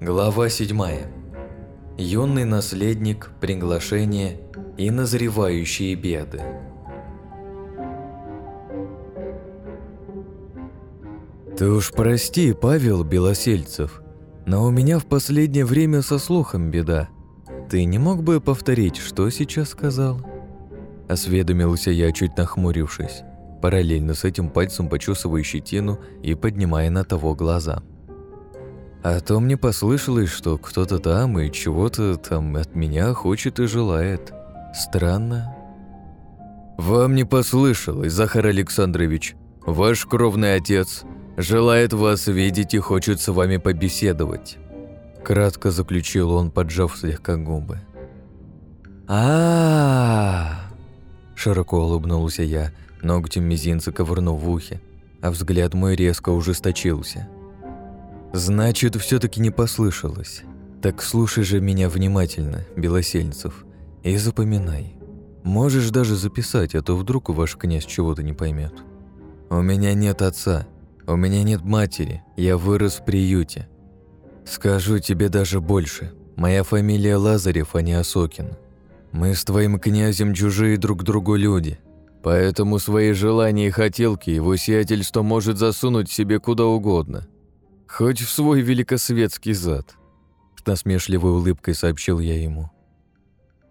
Глава 7. Юный наследник, приглашение и назревающие беды. Ты уж прости, Павел Белосельцев, но у меня в последнее время со слухом беда. Ты не мог бы повторить, что сейчас сказал? Осведомился я, чуть нахмурившись, параллельно с этим пальцем почесывая щетину и поднимая на того глаза. А то мне послышалось, что кто-то там и чего-то там от меня хочет и желает. Странно. «Вам не послышалось, Захар Александрович. Ваш кровный отец желает вас видеть и хочет с вами побеседовать». Кратко заключил он, поджав слегка губы. а, -а, -а Широко улыбнулся я, ногтем мизинца ковырнув в ухе, а взгляд мой резко ужесточился. «Значит, все таки не послышалось. Так слушай же меня внимательно, Белосельцев, и запоминай. Можешь даже записать, а то вдруг ваш князь чего-то не поймет. У меня нет отца, у меня нет матери, я вырос в приюте. Скажу тебе даже больше. Моя фамилия Лазарев, а не Осокин. Мы с твоим князем чужие друг другу люди, поэтому свои желания и хотелки его сиятельство может засунуть себе куда угодно. Хоть в свой великосветский зад. С насмешливой улыбкой сообщил я ему.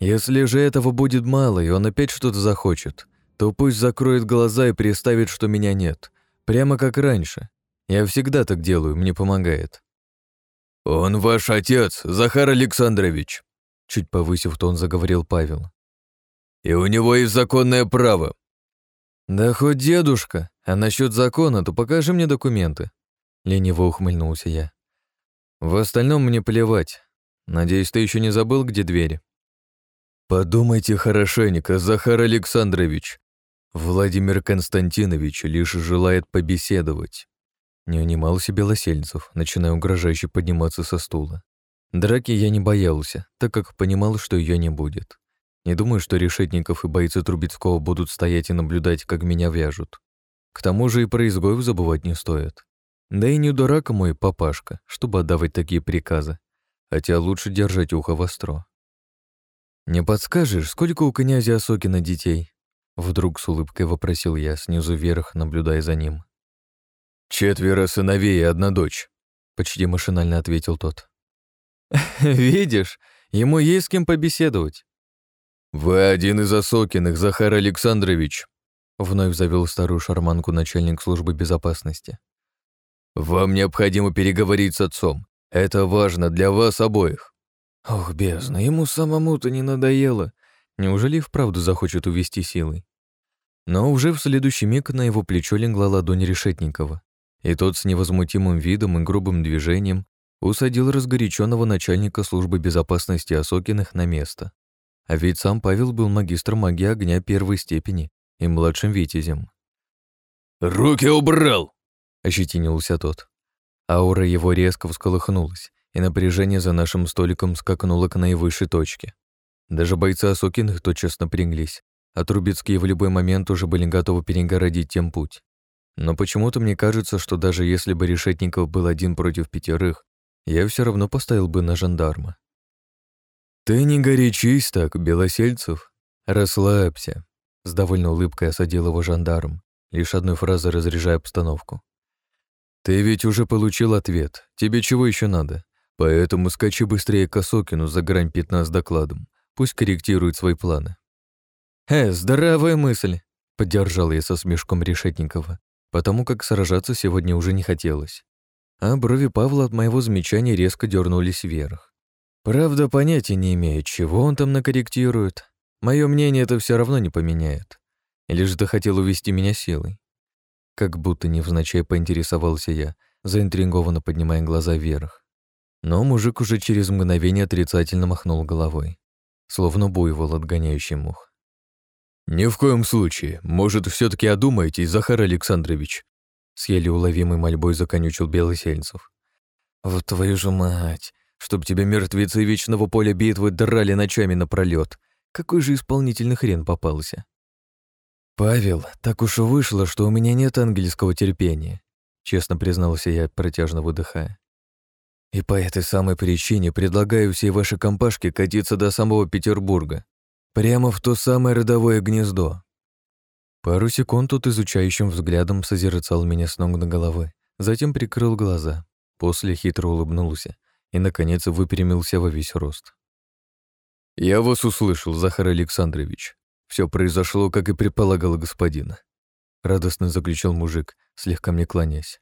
Если же этого будет мало, и он опять что-то захочет, то пусть закроет глаза и представит, что меня нет. Прямо как раньше. Я всегда так делаю, мне помогает. «Он ваш отец, Захар Александрович», Чуть повысив тон, заговорил Павел. «И у него есть законное право». «Да хоть дедушка, а насчет закона, то покажи мне документы». Лениво ухмыльнулся я. «В остальном мне плевать. Надеюсь, ты еще не забыл, где двери?» «Подумайте хорошенько, Захар Александрович. Владимир Константинович лишь желает побеседовать». Не унимался Белосельцев, начиная угрожающе подниматься со стула. Драки я не боялся, так как понимал, что ее не будет. Не думаю, что Решетников и бойцы Трубецкого будут стоять и наблюдать, как меня вяжут. К тому же и про изгоев забывать не стоит. Да и не дурак мой папашка, чтобы отдавать такие приказы. Хотя лучше держать ухо востро. «Не подскажешь, сколько у князя Осокина детей?» Вдруг с улыбкой вопросил я, снизу вверх, наблюдая за ним. «Четверо сыновей и одна дочь», — почти машинально ответил тот. «Видишь, ему есть с кем побеседовать». «Вы один из Осокиных, Захар Александрович», — вновь завел старую шарманку начальник службы безопасности. «Вам необходимо переговорить с отцом. Это важно для вас обоих». Ох, бездна, ему самому-то не надоело. Неужели вправду захочет увести силой? Но уже в следующий миг на его плечо легла ладонь Решетникова, и тот с невозмутимым видом и грубым движением усадил разгоряченного начальника службы безопасности Осокиных на место. А ведь сам Павел был магистром магии огня первой степени и младшим витязем. «Руки убрал!» — ощетинился тот. Аура его резко всколыхнулась, и напряжение за нашим столиком скакнуло к наивысшей точке. Даже бойцы Осокиных тотчас напряглись, а Трубецкие в любой момент уже были готовы перегородить тем путь. Но почему-то мне кажется, что даже если бы Решетников был один против пятерых, я все равно поставил бы на жандарма. «Ты не горячись так, Белосельцев. Расслабься», — с довольной улыбкой осадил его жандарм, лишь одной фразой разряжая обстановку. «Ты ведь уже получил ответ. Тебе чего еще надо? Поэтому скачи быстрее к Осокину за грань пятна с докладом. Пусть корректирует свои планы». «Э, здравая мысль», — поддержал я со смешком Решетникова, потому как сражаться сегодня уже не хотелось а брови Павла от моего замечания резко дернулись вверх. Правда, понятия не имею, чего он там накорректирует. Мое мнение это все равно не поменяет. Или же ты хотел увести меня силой? Как будто невзначай поинтересовался я, заинтригованно поднимая глаза вверх. Но мужик уже через мгновение отрицательно махнул головой, словно буйвол, отгоняющий мух. «Ни в коем случае. Может, все таки одумаетесь, Захар Александрович. С еле уловимой мольбой законючил Белосельцев. «Вот твою же мать! Чтоб тебя мертвецы вечного поля битвы драли ночами напролёт! Какой же исполнительный хрен попался!» «Павел, так уж и вышло, что у меня нет ангельского терпения», честно признался я, протяжно выдыхая. «И по этой самой причине предлагаю всей вашей компашке катиться до самого Петербурга, прямо в то самое родовое гнездо». Пару секунд тут изучающим взглядом созерцал меня с ног до головы, затем прикрыл глаза, после хитро улыбнулся и, наконец, выпрямился во весь рост. «Я вас услышал, Захар Александрович. Все произошло, как и предполагал господин», — радостно заключил мужик, слегка мне кланясь.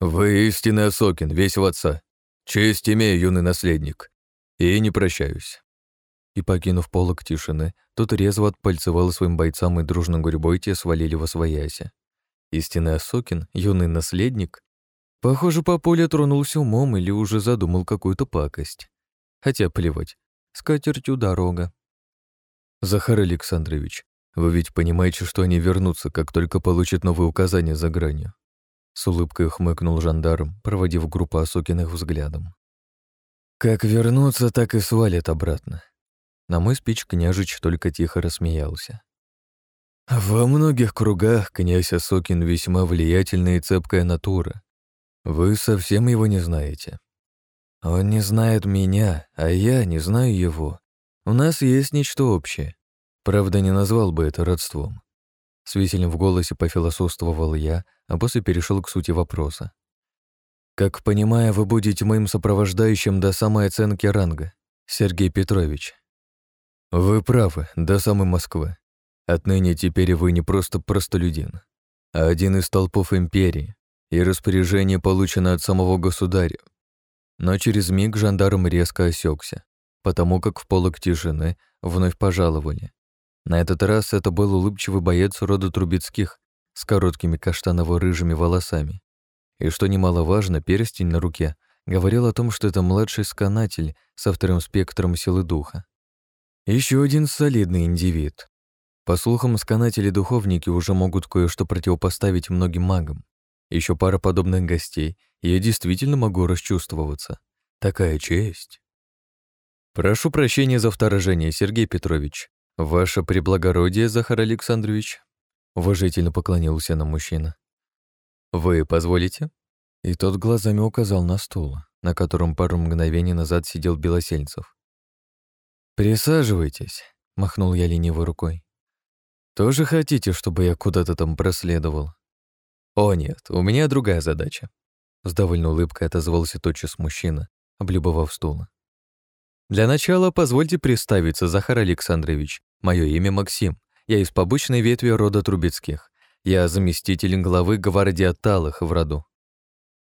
«Вы истинный Осокин, весь в отца. Честь имею, юный наследник. И не прощаюсь». И, покинув полок тишины, тот резво отпальцевал своим бойцам и дружно гурьбой те свалили во свояси. Истинный Осокин, юный наследник, похоже, по полю тронулся умом или уже задумал какую-то пакость. Хотя плевать, с катертью дорога. «Захар Александрович, вы ведь понимаете, что они вернутся, как только получат новые указания за гранью?» С улыбкой хмыкнул жандарм, проводив группу Осокиных взглядом. «Как вернутся, так и свалят обратно». На мой спич княжич только тихо рассмеялся. «Во многих кругах князь Осокин весьма влиятельная и цепкая натура. Вы совсем его не знаете. Он не знает меня, а я не знаю его. У нас есть нечто общее. Правда, не назвал бы это родством. С веселем в голосе пофилософствовал я, а после перешел к сути вопроса. «Как понимаю, вы будете моим сопровождающим до самой оценки ранга, Сергей Петрович». «Вы правы, до самой Москвы. Отныне теперь вы не просто простолюдин, а один из толпов империи, и распоряжение получено от самого государя». Но через миг жандарм резко осекся потому как в полок тишины вновь пожаловали. На этот раз это был улыбчивый боец рода Трубецких с короткими каштаново-рыжими волосами. И что немаловажно, перстень на руке говорил о том, что это младший сканатель со вторым спектром силы духа. Еще один солидный индивид. По слухам, сканатели-духовники уже могут кое-что противопоставить многим магам. Еще пара подобных гостей, и я действительно могу расчувствоваться. Такая честь. «Прошу прощения за вторжение, Сергей Петрович. Ваше преблагородие, Захар Александрович», — уважительно поклонился на мужчина. «Вы позволите?» И тот глазами указал на стул, на котором пару мгновений назад сидел Белосельцев. «Присаживайтесь», — махнул я ленивой рукой. «Тоже хотите, чтобы я куда-то там проследовал?» «О нет, у меня другая задача», — с довольной улыбкой отозвался тотчас мужчина, облюбовав стул. Для начала позвольте представиться, Захар Александрович. Мое имя Максим. Я из побочной ветви рода Трубецких. Я заместитель главы гвардии Талых в роду.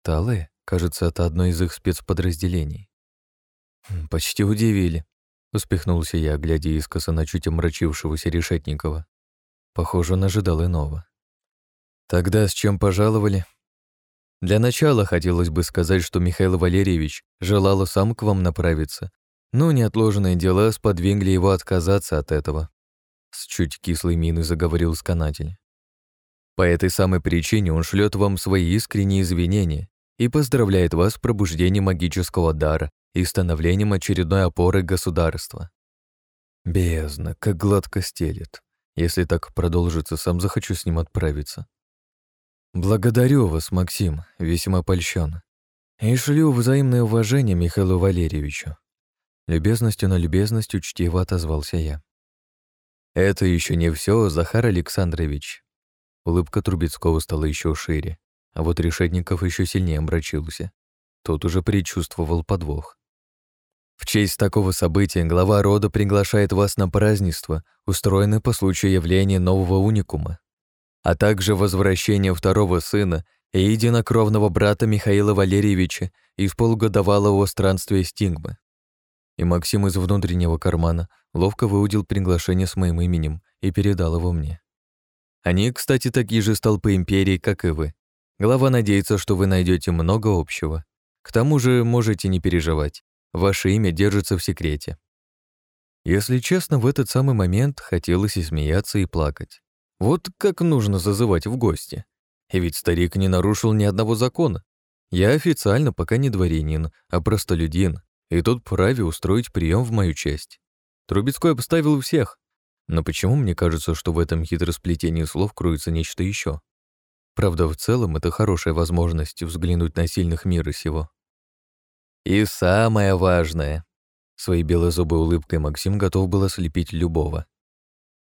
Талы? Кажется, это одно из их спецподразделений. Хм, почти удивили. Успехнулся я, глядя искоса на чуть омрачившегося Решетникова. Похоже, он ожидал иного. Тогда с чем пожаловали? Для начала хотелось бы сказать, что Михаил Валерьевич желал сам к вам направиться, но неотложные дела сподвигли его отказаться от этого. С чуть кислой миной заговорил сканатель. По этой самой причине он шлет вам свои искренние извинения и поздравляет вас с пробуждением магического дара и становлением очередной опоры государства. Бездна, как гладко стелет. Если так продолжится, сам захочу с ним отправиться. Благодарю вас, Максим, весьма польщен. И шлю взаимное уважение Михаилу Валерьевичу. Любезностью на любезность учтиво отозвался я. «Это еще не все, Захар Александрович». Улыбка Трубецкого стала еще шире, а вот Решетников еще сильнее омрачился. Тот уже предчувствовал подвох. В честь такого события глава рода приглашает вас на празднество, устроенное по случаю явления нового уникума, а также возвращения второго сына и единокровного брата Михаила Валерьевича из полугодовалого странствия Стингмы и Максим из внутреннего кармана ловко выудил приглашение с моим именем и передал его мне. Они, кстати, такие же столпы империи, как и вы. Глава надеется, что вы найдете много общего. К тому же можете не переживать. Ваше имя держится в секрете. Если честно, в этот самый момент хотелось и смеяться, и плакать. Вот как нужно зазывать в гости. И ведь старик не нарушил ни одного закона. Я официально пока не дворянин, а простолюдин, и тут праве устроить прием в мою честь. Трубецкой обставил всех. Но почему мне кажется, что в этом хитросплетении слов кроется нечто еще? Правда, в целом это хорошая возможность взглянуть на сильных мира сего. И самое важное. Своей белозубой улыбкой Максим готов был ослепить любого.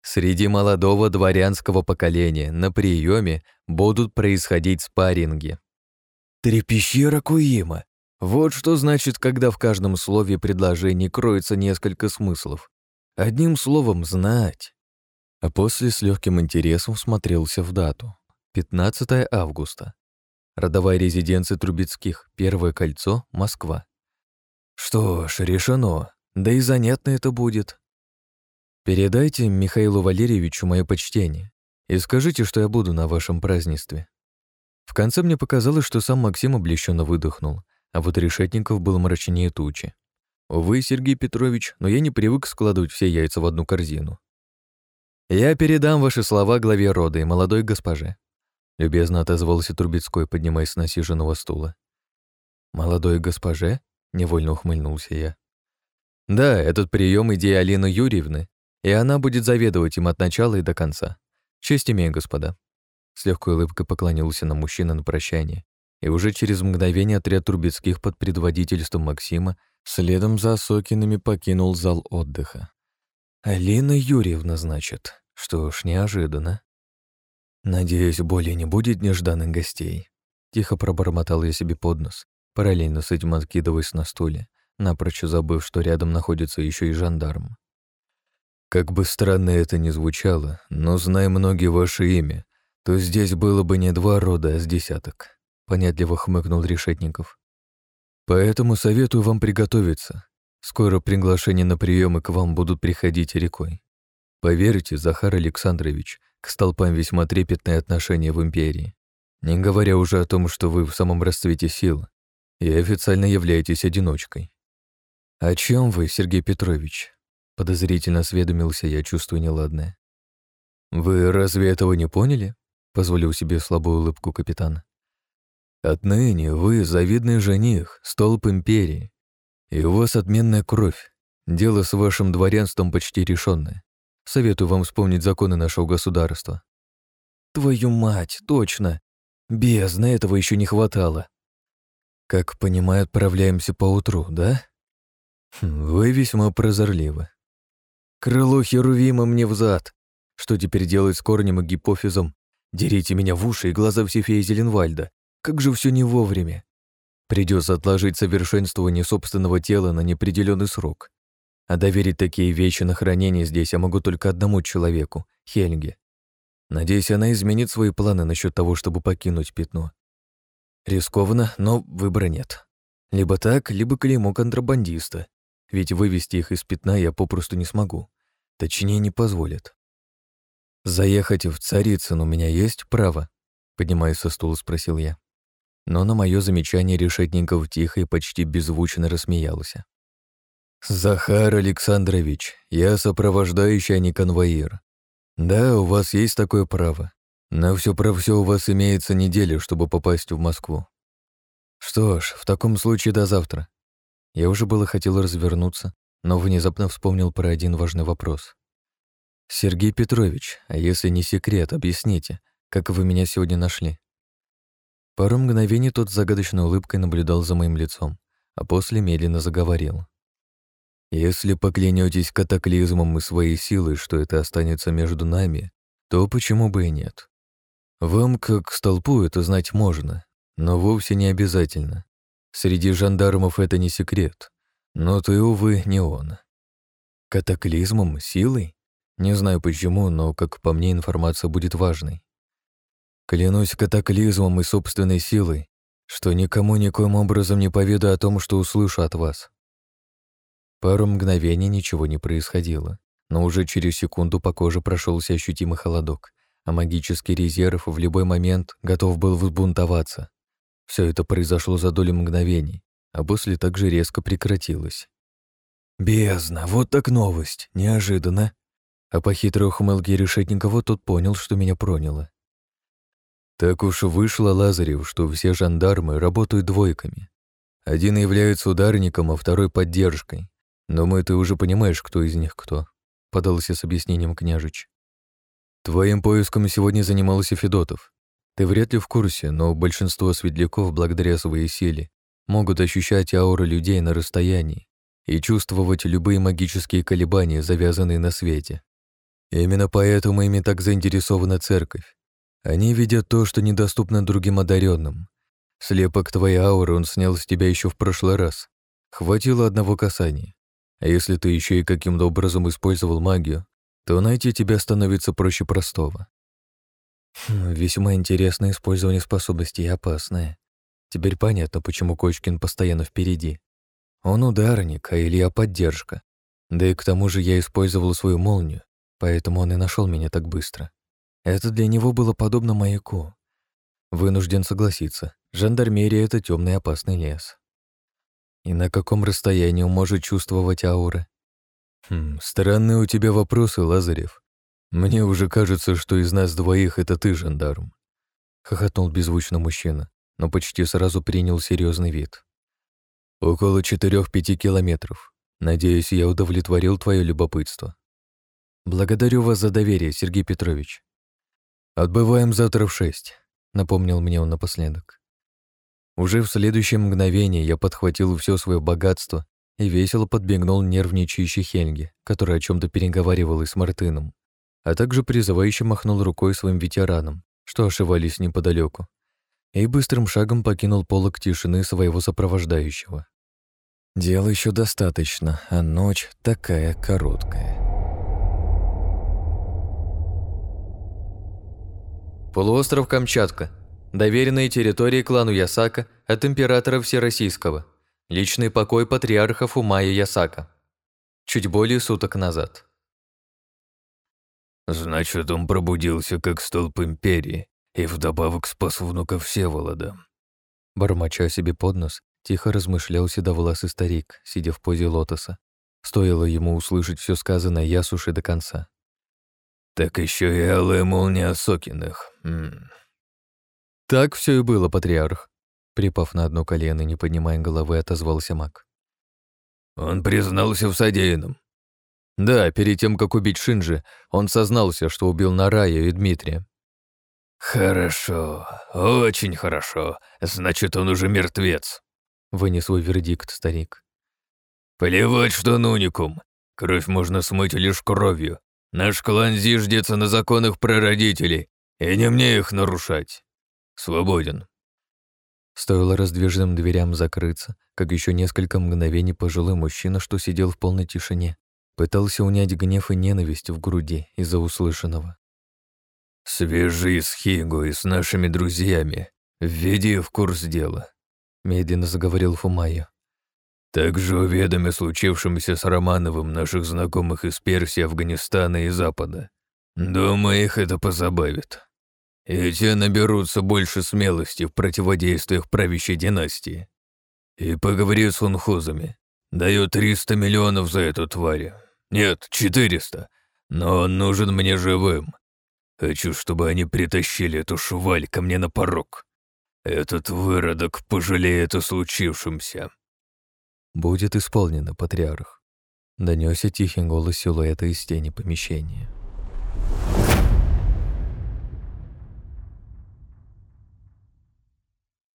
Среди молодого дворянского поколения на приеме будут происходить спарринги. Трепещи Ракуима. Вот что значит, когда в каждом слове предложения кроется несколько смыслов. Одним словом, знать. А после с легким интересом смотрелся в дату. 15 августа. Родовая резиденция Трубецких, Первое кольцо, Москва. Что ж, решено. Да и занятно это будет. Передайте Михаилу Валерьевичу мое почтение и скажите, что я буду на вашем празднестве. В конце мне показалось, что сам Максим облегченно выдохнул, а вот Решетников был мрачнее тучи. Увы, Сергей Петрович, но я не привык складывать все яйца в одну корзину. «Я передам ваши слова главе рода и молодой госпоже», любезно отозвался Трубецкой, поднимаясь с насиженного стула. «Молодой госпоже?» — невольно ухмыльнулся я. «Да, этот прием идея Алины Юрьевны, и она будет заведовать им от начала и до конца. Честь имею, господа». С легкой улыбкой поклонился на мужчина на прощание, и уже через мгновение отряд Трубецких под предводительством Максима Следом за Сокинами покинул зал отдыха. «Алина Юрьевна, значит. Что ж, неожиданно. Надеюсь, более не будет нежданных гостей». Тихо пробормотал я себе под нос, параллельно с этим откидываясь на стуле, напрочь забыв, что рядом находится еще и жандарм. Как бы странно это ни звучало, но зная многие ваше имя, то здесь было бы не два рода, а с десяток. Понятливо хмыкнул Решетников. Поэтому советую вам приготовиться. Скоро приглашения на приемы к вам будут приходить рекой. Поверьте, Захар Александрович, к столпам весьма трепетное отношение в империи. Не говоря уже о том, что вы в самом расцвете сил и официально являетесь одиночкой. «О чем вы, Сергей Петрович?» Подозрительно осведомился я, чувствуя неладное. «Вы разве этого не поняли?» Позволил себе слабую улыбку капитана. Отныне вы завидный жених, столб империи. И у вас отменная кровь. Дело с вашим дворянством почти решенное. Советую вам вспомнить законы нашего государства. Твою мать, точно. Бездна этого еще не хватало. Как понимаю, отправляемся по утру, да? Хм, вы весьма прозорливы. Крыло Херувима мне взад. Что теперь делать с корнем и гипофизом? Дерите меня в уши и глаза Всефея Зеленвальда. Как же все не вовремя. Придется отложить совершенствование собственного тела на неопределенный срок. А доверить такие вещи на хранение здесь я могу только одному человеку — Хельге. Надеюсь, она изменит свои планы насчет того, чтобы покинуть пятно. Рискованно, но выбора нет. Либо так, либо клеймо контрабандиста. Ведь вывести их из пятна я попросту не смогу. Точнее, не позволят. «Заехать в Царицын у меня есть право?» Поднимаясь со стула, спросил я но на мое замечание Решетников тихо и почти беззвучно рассмеялся. «Захар Александрович, я сопровождающий, а не конвоир. Да, у вас есть такое право. На все про все у вас имеется неделя, чтобы попасть в Москву. Что ж, в таком случае до завтра. Я уже было хотел развернуться, но внезапно вспомнил про один важный вопрос. «Сергей Петрович, а если не секрет, объясните, как вы меня сегодня нашли?» Пару мгновений тот с загадочной улыбкой наблюдал за моим лицом, а после медленно заговорил. «Если поклянетесь катаклизмом и своей силой, что это останется между нами, то почему бы и нет? Вам, как столпу, это знать можно, но вовсе не обязательно. Среди жандармов это не секрет, но ты, увы, не он. Катаклизмом, силой? Не знаю почему, но, как по мне, информация будет важной. Клянусь катаклизмом и собственной силой, что никому никоим образом не поведу о том, что услышу от вас. Пару мгновений ничего не происходило, но уже через секунду по коже прошелся ощутимый холодок, а магический резерв в любой момент готов был взбунтоваться. Все это произошло за долю мгновений, а после также резко прекратилось. «Бездна, вот так новость, неожиданно!» А по хитрой ухмылке Решетникова тот понял, что меня проняло. Так уж вышло, Лазарев, что все жандармы работают двойками. Один является ударником, а второй — поддержкой. Думаю, ты уже понимаешь, кто из них кто. подался с объяснением княжич. «Твоим поиском сегодня занимался Федотов. Ты вряд ли в курсе, но большинство светляков, благодаря своей силе, могут ощущать ауры людей на расстоянии и чувствовать любые магические колебания, завязанные на свете. Именно поэтому ими так заинтересована церковь. Они видят то, что недоступно другим одаренным. Слепок твоей ауры он снял с тебя еще в прошлый раз. Хватило одного касания. А если ты еще и каким-то образом использовал магию, то найти тебя становится проще простого. Хм, весьма интересное использование способностей и опасное. Теперь понятно, почему Кочкин постоянно впереди. Он ударник, а Илья — поддержка. Да и к тому же я использовал свою молнию, поэтому он и нашел меня так быстро. Это для него было подобно маяку. Вынужден согласиться, жандармерия — это темный опасный лес. И на каком расстоянии он может чувствовать ауры? Хм, странные у тебя вопросы, Лазарев. Мне уже кажется, что из нас двоих это ты, жандарм. Хохотнул беззвучно мужчина, но почти сразу принял серьезный вид. Около четырех-пяти километров. Надеюсь, я удовлетворил твое любопытство. Благодарю вас за доверие, Сергей Петрович. Отбываем завтра в шесть, напомнил мне он напоследок. Уже в следующее мгновение я подхватил все свое богатство и весело подбегнул нервничающей Хельге, которая о чем то переговаривалась с Мартыном, а также призывающе махнул рукой своим ветеранам, что ошивались неподалеку, и быстрым шагом покинул полок тишины своего сопровождающего. Дел еще достаточно, а ночь такая короткая. Полуостров Камчатка. Доверенные территории клану Ясака от императора Всероссийского. Личный покой патриарха Фумая Ясака. Чуть более суток назад. Значит, он пробудился как столб империи и вдобавок спас внука Всеволода. Бормоча себе под нос, тихо размышлял седовласый старик, сидя в позе лотоса. Стоило ему услышать все сказанное Ясуши до конца. Так еще и алая молния Сокиных. М -м. Так все и было, патриарх. Припав на одно колено, не поднимая головы, отозвался маг. Он признался в содеянном. Да, перед тем, как убить Шинджи, он сознался, что убил Нарая и Дмитрия. «Хорошо, очень хорошо. Значит, он уже мертвец», — вынес свой вердикт старик. «Плевать, что он уникум. Кровь можно смыть лишь кровью, Наш клан зиждется на законах прародителей, и не мне их нарушать. Свободен». Стоило раздвижным дверям закрыться, как еще несколько мгновений пожилой мужчина, что сидел в полной тишине, пытался унять гнев и ненависть в груди из-за услышанного. «Свяжи с Хигу и с нашими друзьями, введи в курс дела», — медленно заговорил Фумайо. Также уведоми случившемся с Романовым наших знакомых из Персии, Афганистана и Запада. Думаю, их это позабавит. И те наберутся больше смелости в противодействиях правящей династии. И поговори с унхузами. Даю 300 миллионов за эту тварь. Нет, 400. Но он нужен мне живым. Хочу, чтобы они притащили эту шваль ко мне на порог. Этот выродок пожалеет о случившемся. «Будет исполнено, патриарх», — донесся тихий голос силуэта из тени помещения.